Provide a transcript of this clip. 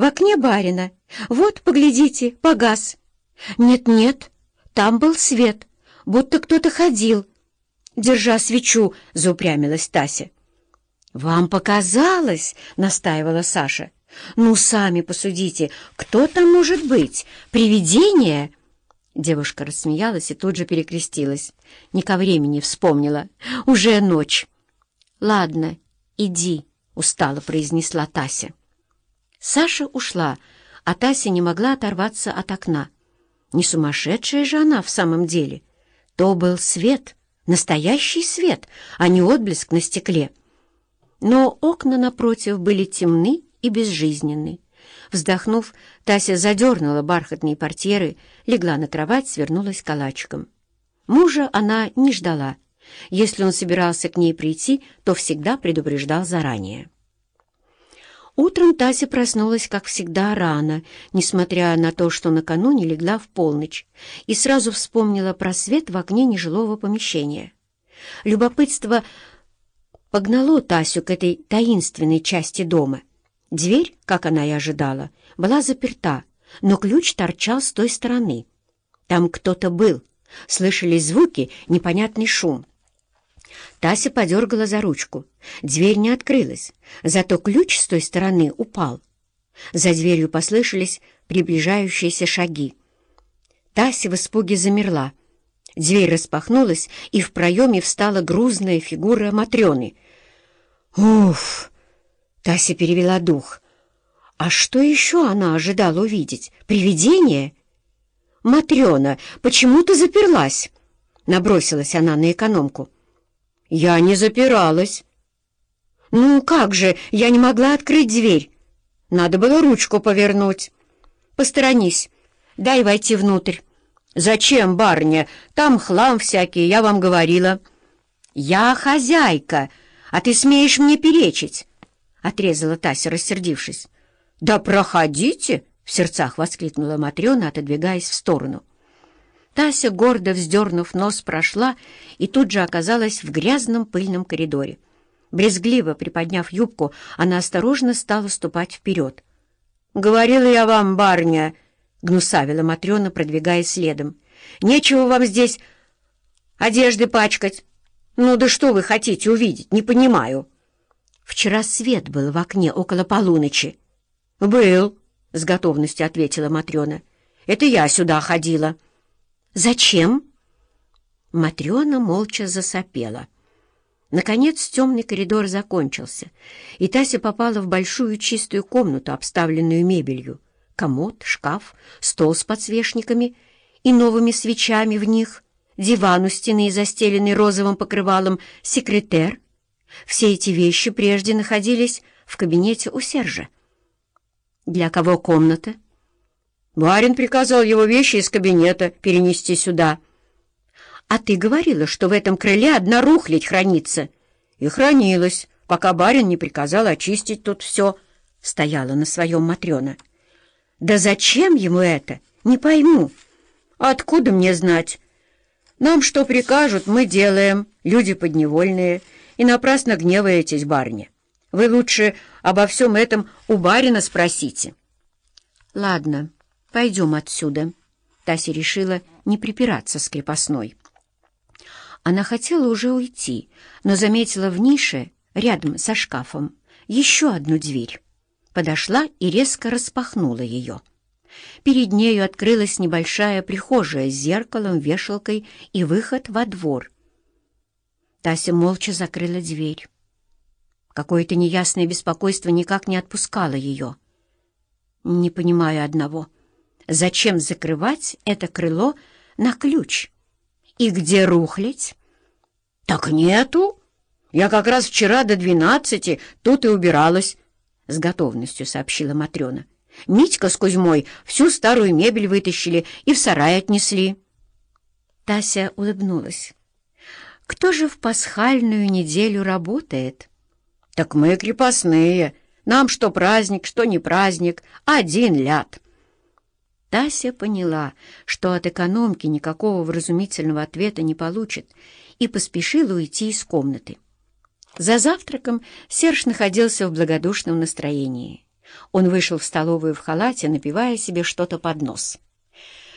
в окне барина. Вот, поглядите, погас. Нет-нет, там был свет, будто кто-то ходил. Держа свечу, заупрямилась Тася. «Вам показалось?» — настаивала Саша. «Ну, сами посудите, кто там может быть? Привидение?» Девушка рассмеялась и тут же перекрестилась. Не ко времени вспомнила. «Уже ночь». «Ладно, иди», — устало произнесла Тася. Саша ушла, а Тася не могла оторваться от окна. Не сумасшедшая же она в самом деле. То был свет, настоящий свет, а не отблеск на стекле. Но окна напротив были темны и безжизненны. Вздохнув, Тася задернула бархатные портьеры, легла на кровать, свернулась калачиком. Мужа она не ждала. Если он собирался к ней прийти, то всегда предупреждал заранее. Утром Тася проснулась, как всегда, рано, несмотря на то, что накануне легла в полночь, и сразу вспомнила про свет в окне нежилого помещения. Любопытство погнало Тасю к этой таинственной части дома. Дверь, как она и ожидала, была заперта, но ключ торчал с той стороны. Там кто-то был, слышались звуки, непонятный шум. Тася подергала за ручку. Дверь не открылась, зато ключ с той стороны упал. За дверью послышались приближающиеся шаги. Тася в испуге замерла. Дверь распахнулась, и в проеме встала грузная фигура Матрёны. «Уф!» — Тася перевела дух. «А что еще она ожидала увидеть? Привидение?» «Матрена, почему ты заперлась?» — набросилась она на экономку. «Я не запиралась». «Ну как же, я не могла открыть дверь. Надо было ручку повернуть. Посторонись, дай войти внутрь». «Зачем, барыня? Там хлам всякий, я вам говорила». «Я хозяйка, а ты смеешь мне перечить?» — отрезала Тася, рассердившись. «Да проходите!» — в сердцах воскликнула Матрена, отодвигаясь в сторону. Тася, гордо вздернув нос, прошла и тут же оказалась в грязном пыльном коридоре. Брезгливо приподняв юбку, она осторожно стала ступать вперед. «Говорила я вам, барня!» — гнусавила Матрена, продвигаясь следом. «Нечего вам здесь одежды пачкать. Ну да что вы хотите увидеть? Не понимаю». «Вчера свет был в окне около полуночи». «Был», — с готовностью ответила Матрена. «Это я сюда ходила». «Зачем?» Матрена молча засопела. Наконец темный коридор закончился, и Тася попала в большую чистую комнату, обставленную мебелью. Комод, шкаф, стол с подсвечниками и новыми свечами в них, диван у стены, застеленный розовым покрывалом, секретер. Все эти вещи прежде находились в кабинете у Сержа. «Для кого комната?» Барин приказал его вещи из кабинета перенести сюда. А ты говорила, что в этом крыле одна рухлядь хранится. И хранилась, пока барин не приказал очистить тут все. Стояла на своем Матрена. Да зачем ему это? Не пойму. Откуда мне знать? Нам что прикажут, мы делаем, люди подневольные, и напрасно гневаетесь, барыня. Вы лучше обо всем этом у барина спросите. Ладно. «Пойдем отсюда». Тася решила не припираться с крепостной. Она хотела уже уйти, но заметила в нише, рядом со шкафом, еще одну дверь. Подошла и резко распахнула ее. Перед нею открылась небольшая прихожая с зеркалом, вешалкой и выход во двор. Тася молча закрыла дверь. Какое-то неясное беспокойство никак не отпускало ее. «Не понимаю одного». Зачем закрывать это крыло на ключ? И где рухлить? Так нету. Я как раз вчера до двенадцати тут и убиралась, — с готовностью сообщила Матрена. Митька с Кузьмой всю старую мебель вытащили и в сарай отнесли. Тася улыбнулась. «Кто же в пасхальную неделю работает?» «Так мы крепостные. Нам что праздник, что не праздник. Один ляд». Тася поняла, что от экономки никакого вразумительного ответа не получит, и поспешила уйти из комнаты. За завтраком Серж находился в благодушном настроении. Он вышел в столовую в халате, напивая себе что-то под нос.